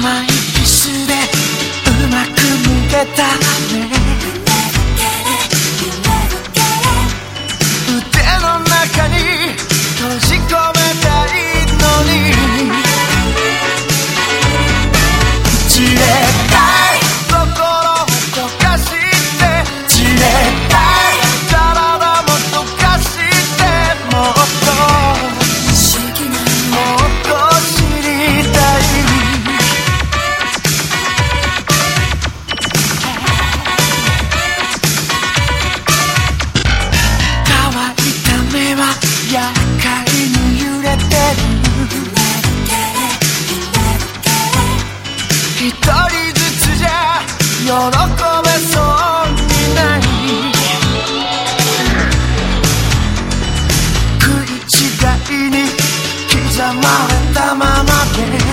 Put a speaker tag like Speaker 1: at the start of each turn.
Speaker 1: 甘いでうまくむけたひとりずつじゃ喜べそうにない。食い。違い。に刻まれたままで